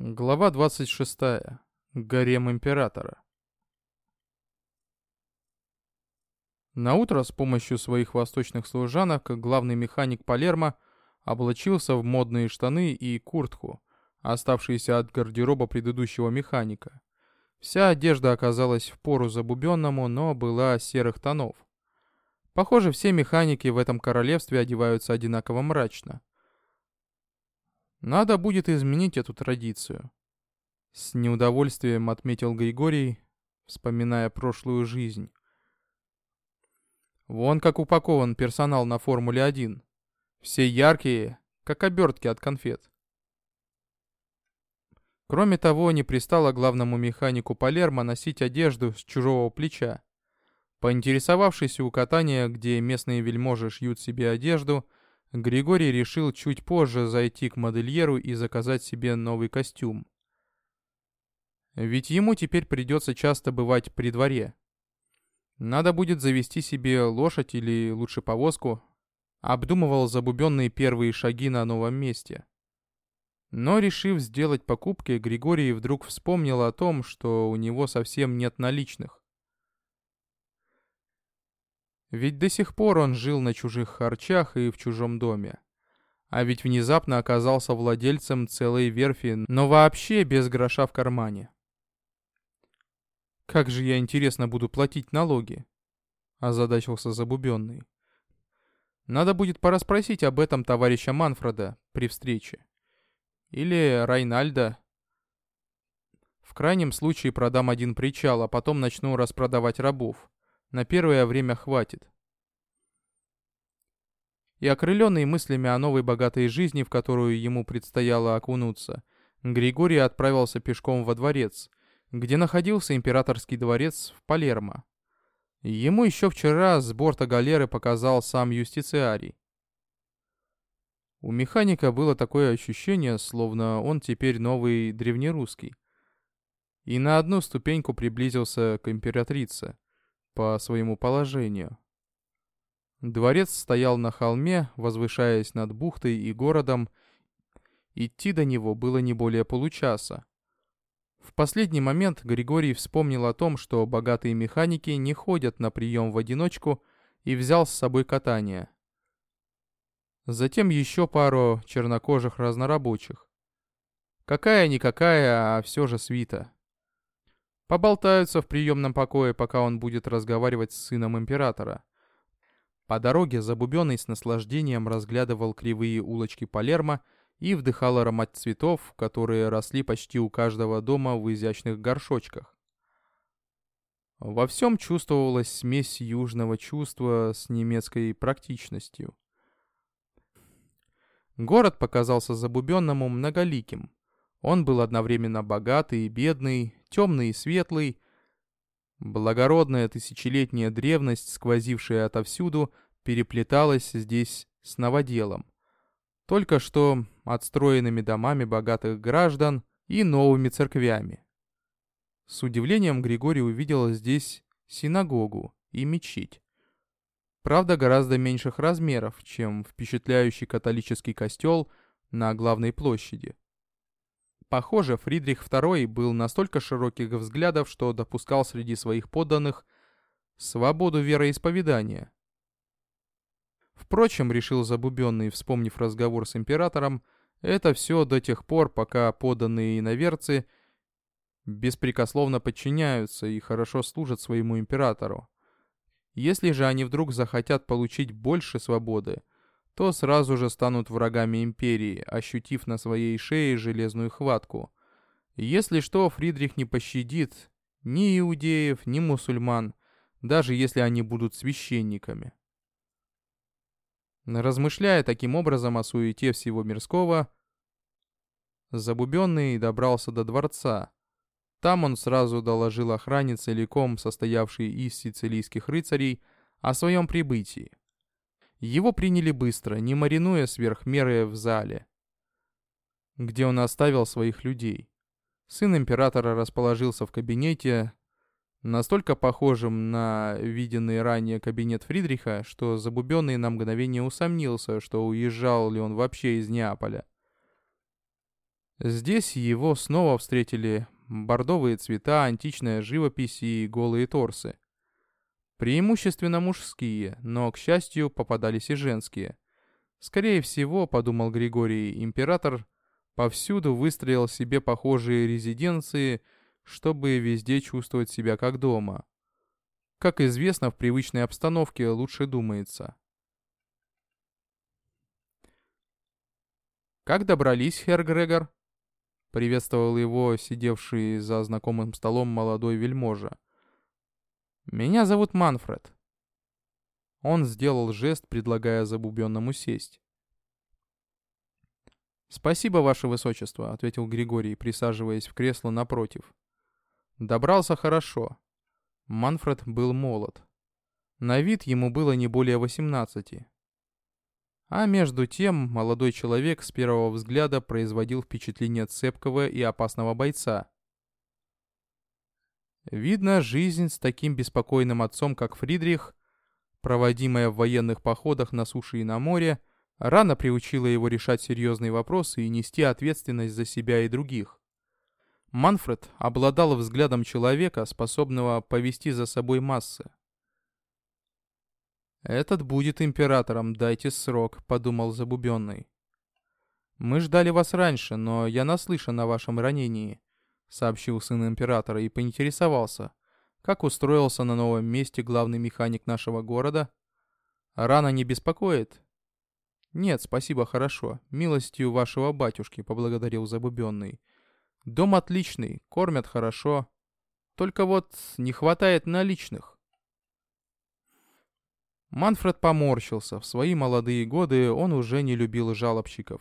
Глава 26. Гарем императора. На утро с помощью своих восточных служанок главный механик Палермо облачился в модные штаны и куртку, оставшиеся от гардероба предыдущего механика. Вся одежда оказалась в пору забубенному, но была серых тонов. Похоже, все механики в этом королевстве одеваются одинаково мрачно. Надо будет изменить эту традицию. С неудовольствием отметил Григорий, вспоминая прошлую жизнь. Вон как упакован персонал на Формуле-1. Все яркие, как обертки от конфет. Кроме того, не пристало главному механику Палермо носить одежду с чужого плеча. Поинтересовавшись у катания, где местные вельможи шьют себе одежду, Григорий решил чуть позже зайти к модельеру и заказать себе новый костюм. Ведь ему теперь придется часто бывать при дворе. Надо будет завести себе лошадь или лучше повозку. Обдумывал забубенные первые шаги на новом месте. Но решив сделать покупки, Григорий вдруг вспомнил о том, что у него совсем нет наличных. Ведь до сих пор он жил на чужих харчах и в чужом доме. А ведь внезапно оказался владельцем целой верфи, но вообще без гроша в кармане. «Как же я, интересно, буду платить налоги?» — озадачился Забубенный. «Надо будет пораспросить об этом товарища Манфреда при встрече. Или Райнальда. В крайнем случае продам один причал, а потом начну распродавать рабов. На первое время хватит. И окрыленный мыслями о новой богатой жизни, в которую ему предстояло окунуться, Григорий отправился пешком во дворец, где находился императорский дворец в Палермо. Ему еще вчера с борта галеры показал сам юстициарий. У механика было такое ощущение, словно он теперь новый древнерусский. И на одну ступеньку приблизился к императрице по своему положению. Дворец стоял на холме, возвышаясь над бухтой и городом. Идти до него было не более получаса. В последний момент Григорий вспомнил о том, что богатые механики не ходят на прием в одиночку, и взял с собой катание. Затем еще пару чернокожих разнорабочих. Какая-никакая, а все же свита. Поболтаются в приемном покое, пока он будет разговаривать с сыном императора. По дороге Забубенный с наслаждением разглядывал кривые улочки Палермо и вдыхал аромат цветов, которые росли почти у каждого дома в изящных горшочках. Во всем чувствовалась смесь южного чувства с немецкой практичностью. Город показался Забубенному многоликим. Он был одновременно богатый и бедный, темный и светлый. Благородная тысячелетняя древность, сквозившая отовсюду, переплеталась здесь с новоделом. Только что отстроенными домами богатых граждан и новыми церквями. С удивлением Григорий увидел здесь синагогу и мечеть. Правда, гораздо меньших размеров, чем впечатляющий католический костел на главной площади. Похоже, Фридрих II был настолько широких взглядов, что допускал среди своих подданных свободу вероисповедания. Впрочем, решил Забубенный, вспомнив разговор с императором, это все до тех пор, пока подданные иноверцы беспрекословно подчиняются и хорошо служат своему императору. Если же они вдруг захотят получить больше свободы, то сразу же станут врагами империи, ощутив на своей шее железную хватку. Если что, Фридрих не пощадит ни иудеев, ни мусульман, даже если они будут священниками. Размышляя таким образом о суете всего мирского, Забубенный добрался до дворца. Там он сразу доложил охране целиком состоявшей из сицилийских рыцарей о своем прибытии. Его приняли быстро, не маринуя сверх меры в зале, где он оставил своих людей. Сын императора расположился в кабинете, настолько похожем на виденный ранее кабинет Фридриха, что Забубенный на мгновение усомнился, что уезжал ли он вообще из Неаполя. Здесь его снова встретили бордовые цвета, античная живопись и голые торсы. Преимущественно мужские, но, к счастью, попадались и женские. Скорее всего, подумал Григорий, император повсюду выстроил себе похожие резиденции, чтобы везде чувствовать себя как дома. Как известно, в привычной обстановке лучше думается. «Как добрались, хер Грегор?» Приветствовал его сидевший за знакомым столом молодой вельможа. «Меня зовут Манфред». Он сделал жест, предлагая забубенному сесть. «Спасибо, ваше высочество», — ответил Григорий, присаживаясь в кресло напротив. Добрался хорошо. Манфред был молод. На вид ему было не более восемнадцати. А между тем, молодой человек с первого взгляда производил впечатление цепкого и опасного бойца. Видно, жизнь с таким беспокойным отцом, как Фридрих, проводимая в военных походах на суше и на море, рано приучила его решать серьезные вопросы и нести ответственность за себя и других. Манфред обладал взглядом человека, способного повести за собой массы. «Этот будет императором, дайте срок», — подумал Забубенный. «Мы ждали вас раньше, но я наслышан о вашем ранении», — сообщил сын императора и поинтересовался, как устроился на новом месте главный механик нашего города. «Рана не беспокоит?» «Нет, спасибо, хорошо. Милостью вашего батюшки», — поблагодарил Забубенный. «Дом отличный, кормят хорошо. Только вот не хватает наличных». Манфред поморщился. В свои молодые годы он уже не любил жалобщиков.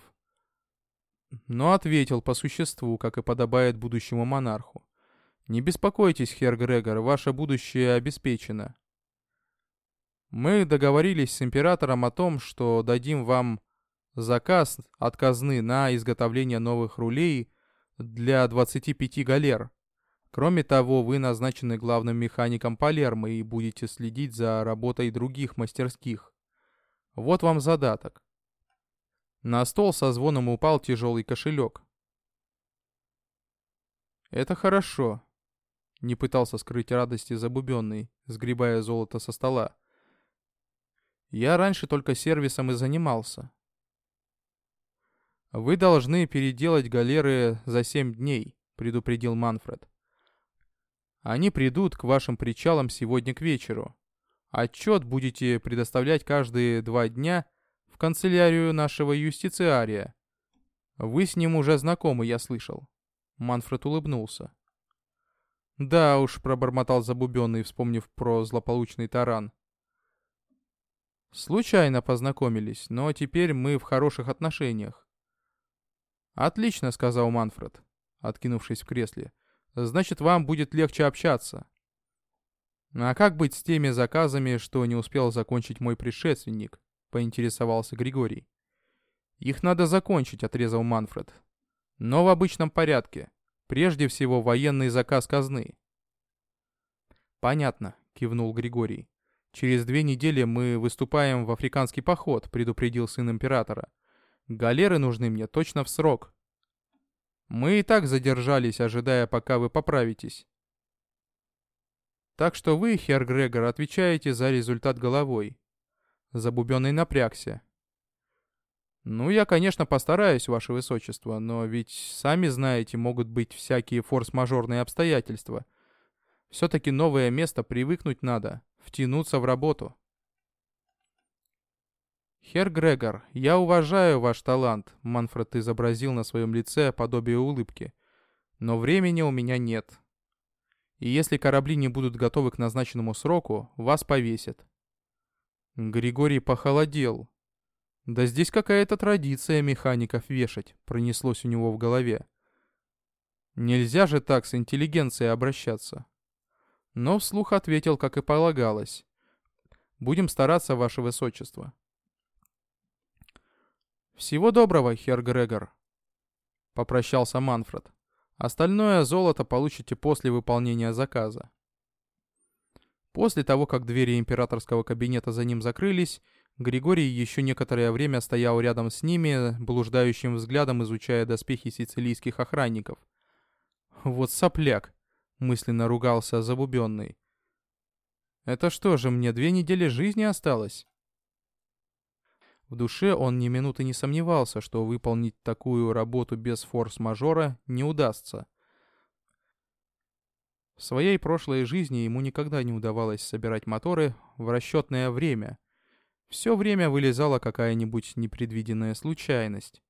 Но ответил по существу, как и подобает будущему монарху. «Не беспокойтесь, хер Грегор, ваше будущее обеспечено. Мы договорились с императором о том, что дадим вам заказ от казны на изготовление новых рулей для 25 галер. Кроме того, вы назначены главным механиком Палермо и будете следить за работой других мастерских. Вот вам задаток. На стол со звоном упал тяжелый кошелек. «Это хорошо», — не пытался скрыть радости забубенный, сгребая золото со стола. «Я раньше только сервисом и занимался». «Вы должны переделать галеры за семь дней», — предупредил Манфред. Они придут к вашим причалам сегодня к вечеру. Отчет будете предоставлять каждые два дня канцелярию нашего юстициария. Вы с ним уже знакомы, я слышал. Манфред улыбнулся. Да уж, пробормотал забубенный, вспомнив про злополучный таран. Случайно познакомились, но теперь мы в хороших отношениях. Отлично, сказал Манфред, откинувшись в кресле. Значит, вам будет легче общаться. А как быть с теми заказами, что не успел закончить мой предшественник? Поинтересовался Григорий. Их надо закончить, отрезал Манфред. Но в обычном порядке. Прежде всего, военный заказ казны. Понятно, кивнул Григорий. Через две недели мы выступаем в африканский поход, предупредил сын императора. Галеры нужны мне точно в срок. Мы и так задержались, ожидая, пока вы поправитесь. Так что вы, хер Грегор, отвечаете за результат головой. Забубенный напрягся. Ну, я, конечно, постараюсь, ваше высочество, но ведь, сами знаете, могут быть всякие форс-мажорные обстоятельства. Все-таки новое место привыкнуть надо, втянуться в работу. «Хер Грегор, я уважаю ваш талант», — Манфред изобразил на своем лице подобие улыбки. «Но времени у меня нет. И если корабли не будут готовы к назначенному сроку, вас повесят». Григорий похолодел. «Да здесь какая-то традиция механиков вешать», — пронеслось у него в голове. «Нельзя же так с интеллигенцией обращаться». Но вслух ответил, как и полагалось. «Будем стараться, ваше высочество». «Всего доброго, хер Грегор», — попрощался Манфред. «Остальное золото получите после выполнения заказа». После того, как двери императорского кабинета за ним закрылись, Григорий еще некоторое время стоял рядом с ними, блуждающим взглядом изучая доспехи сицилийских охранников. «Вот сопляк!» — мысленно ругался забубенный. «Это что же, мне две недели жизни осталось?» В душе он ни минуты не сомневался, что выполнить такую работу без форс-мажора не удастся. В своей прошлой жизни ему никогда не удавалось собирать моторы в расчетное время. Все время вылезала какая-нибудь непредвиденная случайность.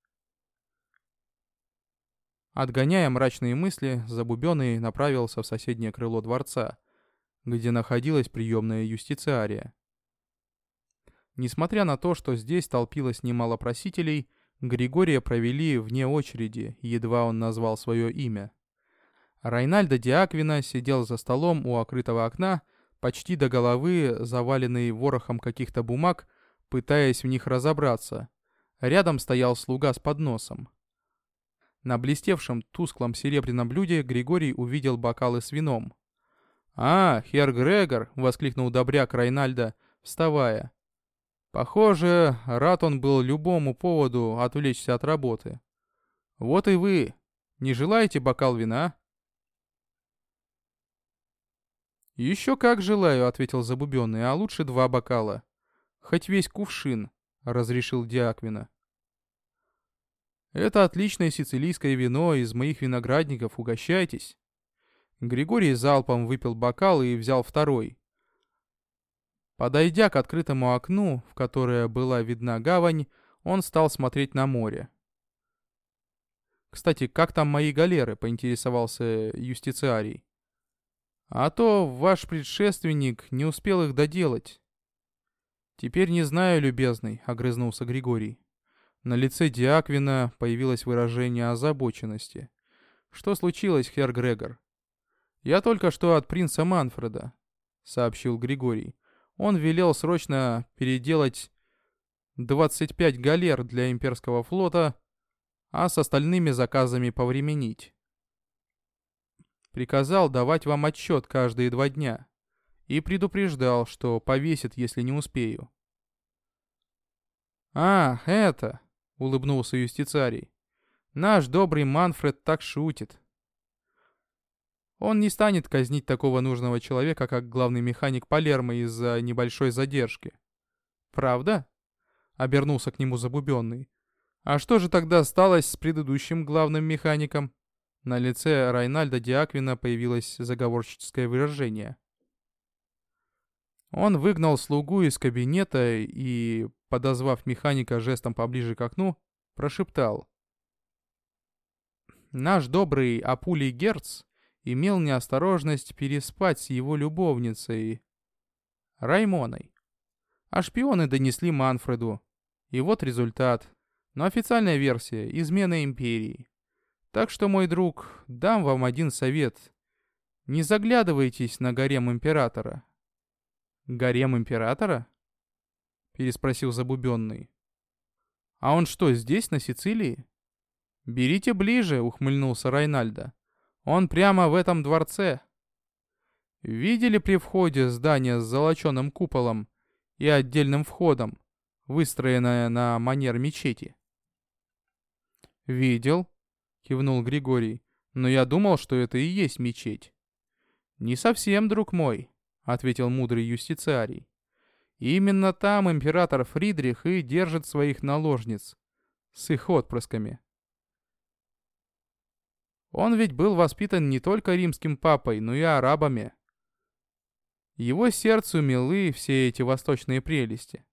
Отгоняя мрачные мысли, Забубенный направился в соседнее крыло дворца, где находилась приемная юстициария. Несмотря на то, что здесь толпилось немало просителей, Григория провели вне очереди, едва он назвал свое имя. Райнальдо Диаквина сидел за столом у окрытого окна, почти до головы, заваленный ворохом каких-то бумаг, пытаясь в них разобраться. Рядом стоял слуга с подносом. На блестевшем тусклом серебряном блюде Григорий увидел бокалы с вином. «А, хер Грегор!» — воскликнул добряк Райнальдо, вставая. Похоже, рад он был любому поводу отвлечься от работы. Вот и вы. Не желаете бокал вина? «Еще как желаю», — ответил Забубенный, — «а лучше два бокала. Хоть весь кувшин», — разрешил Диаквина. «Это отличное сицилийское вино из моих виноградников, угощайтесь». Григорий залпом выпил бокал и взял второй. Подойдя к открытому окну, в которое была видна гавань, он стал смотреть на море. «Кстати, как там мои галеры?» — поинтересовался юстициарий. «А то ваш предшественник не успел их доделать». «Теперь не знаю, любезный», — огрызнулся Григорий. На лице Диаквина появилось выражение озабоченности. «Что случилось, хер Грегор?» «Я только что от принца Манфреда», — сообщил Григорий. Он велел срочно переделать 25 галер для имперского флота, а с остальными заказами повременить. Приказал давать вам отчет каждые два дня и предупреждал, что повесит, если не успею. «А, это!» — улыбнулся юстицарий. «Наш добрый Манфред так шутит». Он не станет казнить такого нужного человека, как главный механик Палермо из-за небольшой задержки. Правда? Обернулся к нему забубенный. А что же тогда сталось с предыдущим главным механиком? На лице Райнальда Диаквина появилось заговорщическое выражение. Он выгнал слугу из кабинета и, подозвав механика жестом поближе к окну, прошептал. «Наш добрый Апулий Герц имел неосторожность переспать с его любовницей Раймоной. А шпионы донесли Манфреду. И вот результат. Но официальная версия – измена империи. Так что, мой друг, дам вам один совет. Не заглядывайтесь на гарем императора. Гарем императора? Переспросил забубенный. А он что, здесь, на Сицилии? Берите ближе, ухмыльнулся Райнальдо. Он прямо в этом дворце. Видели при входе здание с золоченым куполом и отдельным входом, выстроенное на манер мечети? «Видел», — кивнул Григорий, — «но я думал, что это и есть мечеть». «Не совсем, друг мой», — ответил мудрый юстициарий. «Именно там император Фридрих и держит своих наложниц с их отпрысками». Он ведь был воспитан не только римским папой, но и арабами. Его сердцу милы все эти восточные прелести.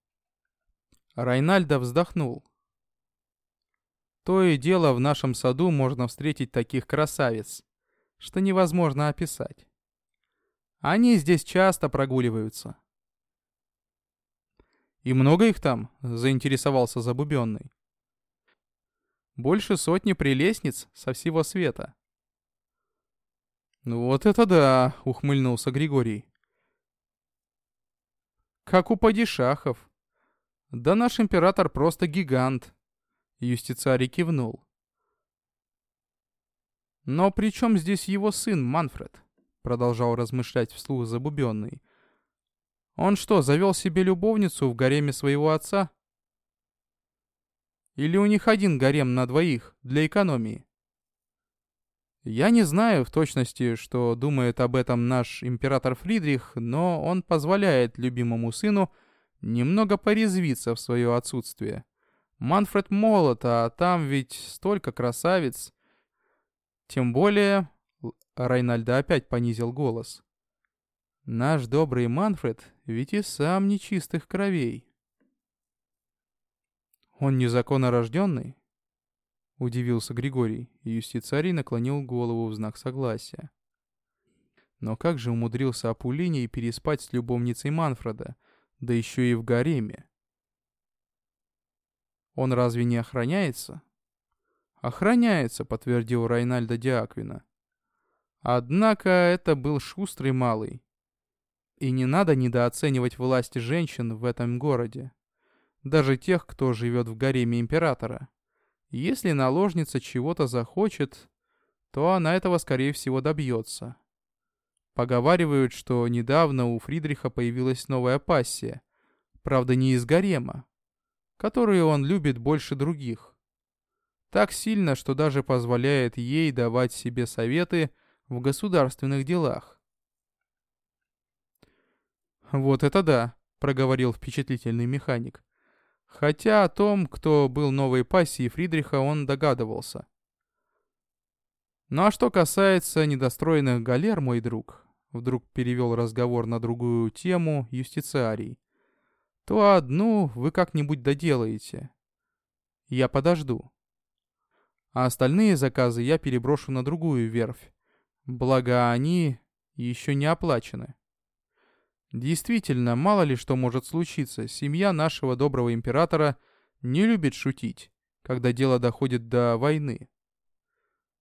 Райнальдо вздохнул. То и дело в нашем саду можно встретить таких красавиц, что невозможно описать. Они здесь часто прогуливаются. «И много их там?» — заинтересовался Забубенный. Больше сотни прелестниц со всего света. «Ну вот это да!» — ухмыльнулся Григорий. «Как у падишахов. Да наш император просто гигант!» Юстицарий кивнул. «Но при чем здесь его сын Манфред?» Продолжал размышлять вслух забубенный. Он что, завел себе любовницу в гареме своего отца? Или у них один гарем на двоих, для экономии? Я не знаю в точности, что думает об этом наш император Фридрих, но он позволяет любимому сыну немного порезвиться в свое отсутствие. Манфред молод, а там ведь столько красавиц. Тем более... Райнальдо опять понизил голос. Наш добрый Манфред ведь и сам нечистых кровей. Он незаконно рожденный? Удивился Григорий, и юстицарий наклонил голову в знак согласия. Но как же умудрился Апулиний переспать с любовницей Манфреда, да еще и в гареме? Он разве не охраняется? Охраняется, подтвердил Райнальдо Диаквина. Однако это был шустрый малый. И не надо недооценивать власти женщин в этом городе. Даже тех, кто живет в гареме императора. Если наложница чего-то захочет, то она этого, скорее всего, добьется. Поговаривают, что недавно у Фридриха появилась новая пассия, правда не из гарема, которую он любит больше других. Так сильно, что даже позволяет ей давать себе советы в государственных делах. «Вот это да», — проговорил впечатлительный механик. Хотя о том, кто был новой пассией Фридриха, он догадывался. Ну а что касается недостроенных галер, мой друг, вдруг перевел разговор на другую тему юстициарий, то одну вы как-нибудь доделаете. Я подожду. А остальные заказы я переброшу на другую верфь. Благо они еще не оплачены. Действительно, мало ли что может случиться. Семья нашего доброго императора не любит шутить, когда дело доходит до войны.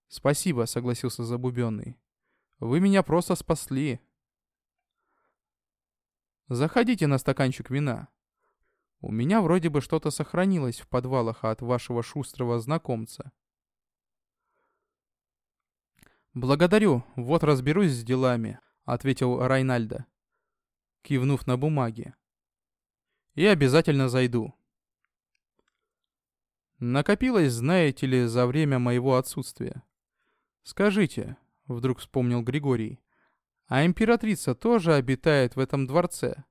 «Спасибо», — согласился Забубенный. «Вы меня просто спасли». «Заходите на стаканчик вина. У меня вроде бы что-то сохранилось в подвалах от вашего шустрого знакомца». «Благодарю, вот разберусь с делами», — ответил Райнальдо кивнув на бумаге. «И обязательно зайду». Накопилось, знаете ли, за время моего отсутствия. Скажите, вдруг вспомнил Григорий, а императрица тоже обитает в этом дворце?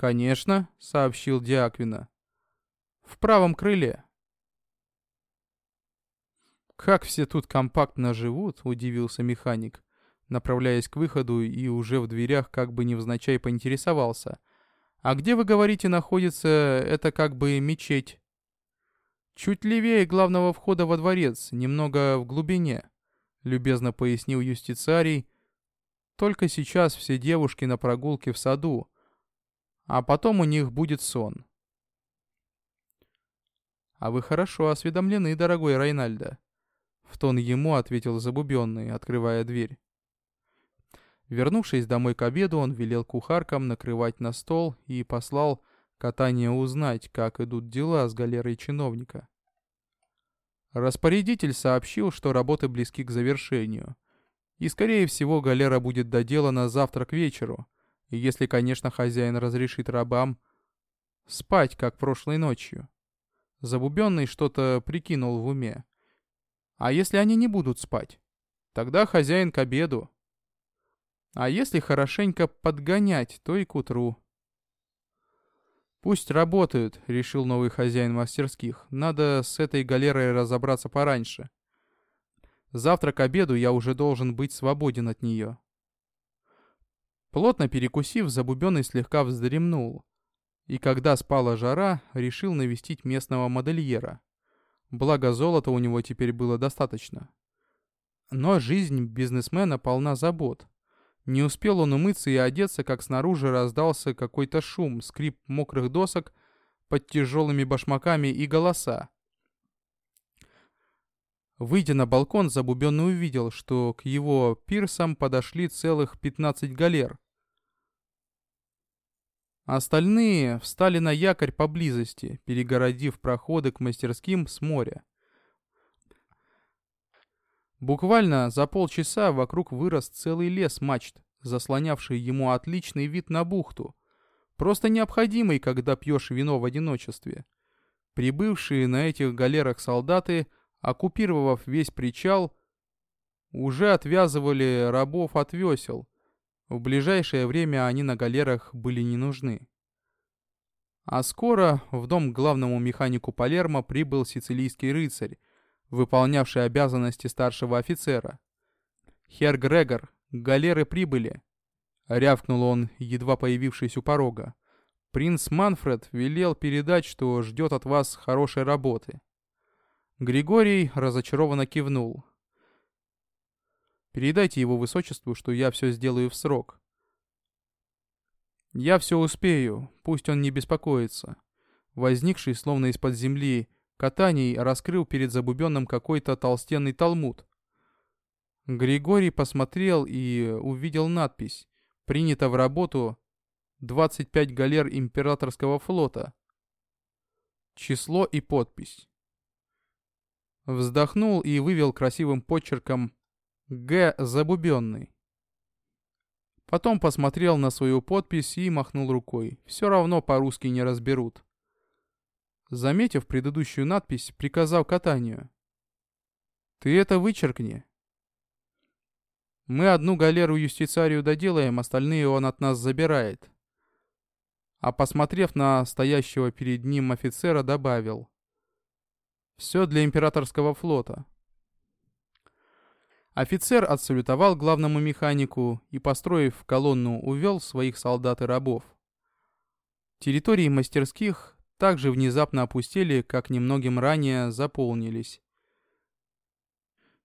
Конечно, сообщил Диаквина. В правом крыле. Как все тут компактно живут, удивился механик направляясь к выходу и уже в дверях как бы невзначай поинтересовался. «А где, вы говорите, находится это как бы мечеть?» «Чуть левее главного входа во дворец, немного в глубине», — любезно пояснил юстициарий. «Только сейчас все девушки на прогулке в саду, а потом у них будет сон». «А вы хорошо осведомлены, дорогой Райнальдо», — в тон ему ответил Забубенный, открывая дверь. Вернувшись домой к обеду, он велел кухаркам накрывать на стол и послал катание узнать, как идут дела с галерой чиновника. Распорядитель сообщил, что работы близки к завершению. И, скорее всего, галера будет доделана завтра к вечеру, если, конечно, хозяин разрешит рабам спать, как прошлой ночью. Забубенный что-то прикинул в уме. А если они не будут спать? Тогда хозяин к обеду. А если хорошенько подгонять, то и к утру. «Пусть работают», — решил новый хозяин мастерских. «Надо с этой галерой разобраться пораньше. Завтра к обеду я уже должен быть свободен от нее». Плотно перекусив, Забубенный слегка вздремнул. И когда спала жара, решил навестить местного модельера. Благо золота у него теперь было достаточно. Но жизнь бизнесмена полна забот. Не успел он умыться и одеться, как снаружи раздался какой-то шум, скрип мокрых досок под тяжелыми башмаками и голоса. Выйдя на балкон, Забубенный увидел, что к его пирсам подошли целых 15 галер. Остальные встали на якорь поблизости, перегородив проходы к мастерским с моря. Буквально за полчаса вокруг вырос целый лес мачт, заслонявший ему отличный вид на бухту, Просто необходимый, когда пьешь вино в одиночестве. Прибывшие на этих галерах солдаты, оккупировав весь причал, уже отвязывали рабов от весел. В ближайшее время они на галерах были не нужны. А скоро в дом главному механику Палермо прибыл сицилийский рыцарь, выполнявший обязанности старшего офицера. «Хер Грегор, галеры прибыли!» — рявкнул он, едва появившись у порога. «Принц Манфред велел передать, что ждет от вас хорошей работы». Григорий разочарованно кивнул. «Передайте его высочеству, что я все сделаю в срок». «Я все успею, пусть он не беспокоится». Возникший, словно из-под земли, Катаний раскрыл перед Забубенным какой-то толстенный талмуд. Григорий посмотрел и увидел надпись «Принято в работу 25 галер императорского флота». Число и подпись. Вздохнул и вывел красивым почерком «Г. Забубенный». Потом посмотрел на свою подпись и махнул рукой. Все равно по-русски не разберут. Заметив предыдущую надпись, приказал катанию. «Ты это вычеркни». «Мы одну галеру юстицарию доделаем, остальные он от нас забирает». А посмотрев на стоящего перед ним офицера, добавил. «Все для императорского флота». Офицер отсалютовал главному механику и, построив колонну, увел своих солдат и рабов. Территории мастерских также внезапно опустели, как немногим ранее заполнились.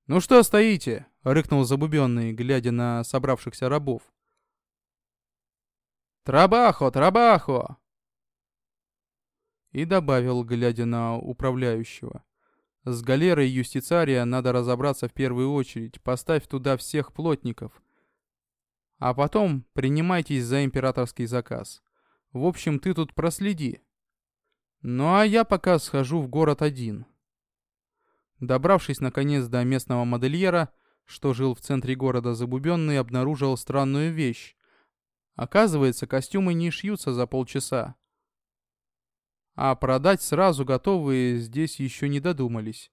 «Ну что стоите?» — рыкнул забубенный, глядя на собравшихся рабов. «Трабахо! Трабахо!» И добавил, глядя на управляющего. «С галерой юстицария надо разобраться в первую очередь. Поставь туда всех плотников. А потом принимайтесь за императорский заказ. В общем, ты тут проследи, ну а я пока схожу в город один. Добравшись наконец до местного модельера, что жил в центре города Забубенный, обнаружил странную вещь. Оказывается, костюмы не шьются за полчаса. А продать сразу готовые здесь еще не додумались.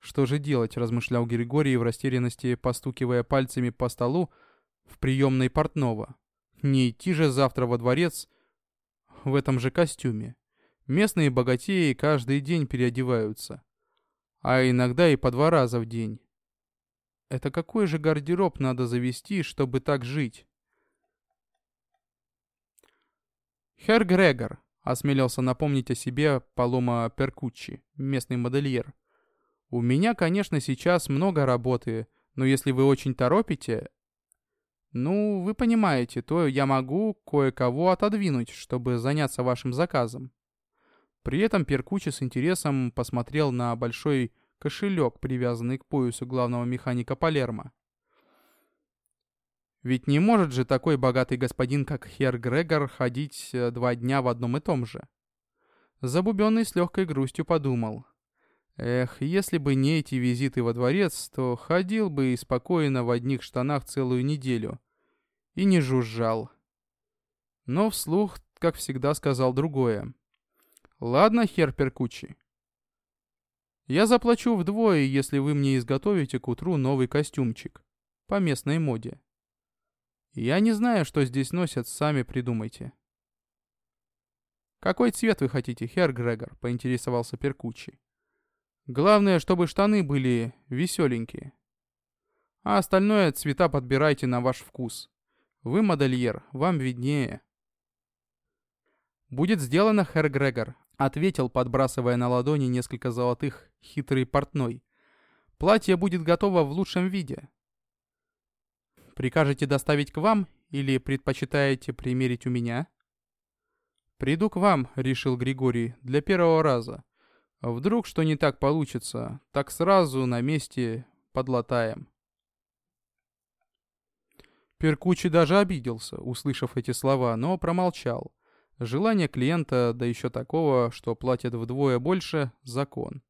Что же делать, размышлял Григорий в растерянности, постукивая пальцами по столу в приемной портного. Не идти же завтра во дворец в этом же костюме. Местные богатеи каждый день переодеваются. А иногда и по два раза в день. Это какой же гардероб надо завести, чтобы так жить? Хер Грегор осмелился напомнить о себе Палома Перкуччи, местный модельер. «У меня, конечно, сейчас много работы, но если вы очень торопите, ну, вы понимаете, то я могу кое-кого отодвинуть, чтобы заняться вашим заказом. При этом Перкучи с интересом посмотрел на большой кошелек, привязанный к поясу главного механика Палермо. Ведь не может же такой богатый господин, как Хер Грегор, ходить э, два дня в одном и том же. Забубенный с легкой грустью подумал. Эх, если бы не эти визиты во дворец, то ходил бы и спокойно в одних штанах целую неделю. И не жужжал. Но вслух, как всегда, сказал другое. «Ладно, хер Перкучи. Я заплачу вдвое, если вы мне изготовите к утру новый костюмчик. По местной моде. Я не знаю, что здесь носят, сами придумайте». «Какой цвет вы хотите, хер Грегор?» — поинтересовался Перкучи. Главное, чтобы штаны были веселенькие. А остальное цвета подбирайте на ваш вкус. Вы модельер, вам виднее. «Будет сделано, хэр Грегор», — ответил, подбрасывая на ладони несколько золотых, хитрый портной. «Платье будет готово в лучшем виде». «Прикажете доставить к вам или предпочитаете примерить у меня?» «Приду к вам», — решил Григорий, — «для первого раза. Вдруг что не так получится, так сразу на месте подлатаем. Перкучи даже обиделся, услышав эти слова, но промолчал. Желание клиента, да еще такого, что платят вдвое больше, закон.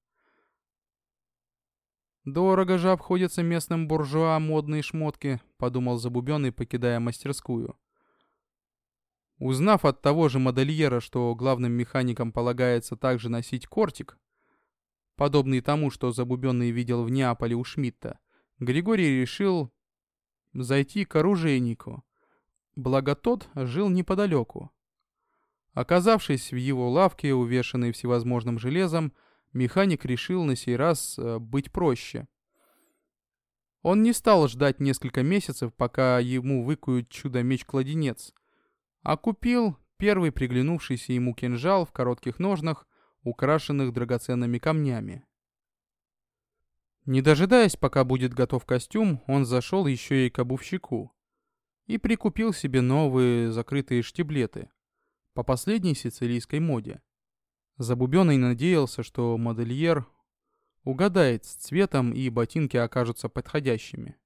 «Дорого же обходятся местным буржуа модные шмотки», — подумал Забубенный, покидая мастерскую. Узнав от того же модельера, что главным механикам полагается также носить кортик, подобный тому, что Забубенный видел в Неаполе у Шмидта, Григорий решил зайти к оружейнику, благо тот жил неподалеку. Оказавшись в его лавке, увешанной всевозможным железом, механик решил на сей раз э, быть проще. Он не стал ждать несколько месяцев, пока ему выкуют чудо-меч-кладенец, а купил первый приглянувшийся ему кинжал в коротких ножнах, украшенных драгоценными камнями. Не дожидаясь, пока будет готов костюм, он зашел еще и к обувщику и прикупил себе новые закрытые штиблеты по последней сицилийской моде. Забубенный надеялся, что модельер угадает с цветом и ботинки окажутся подходящими.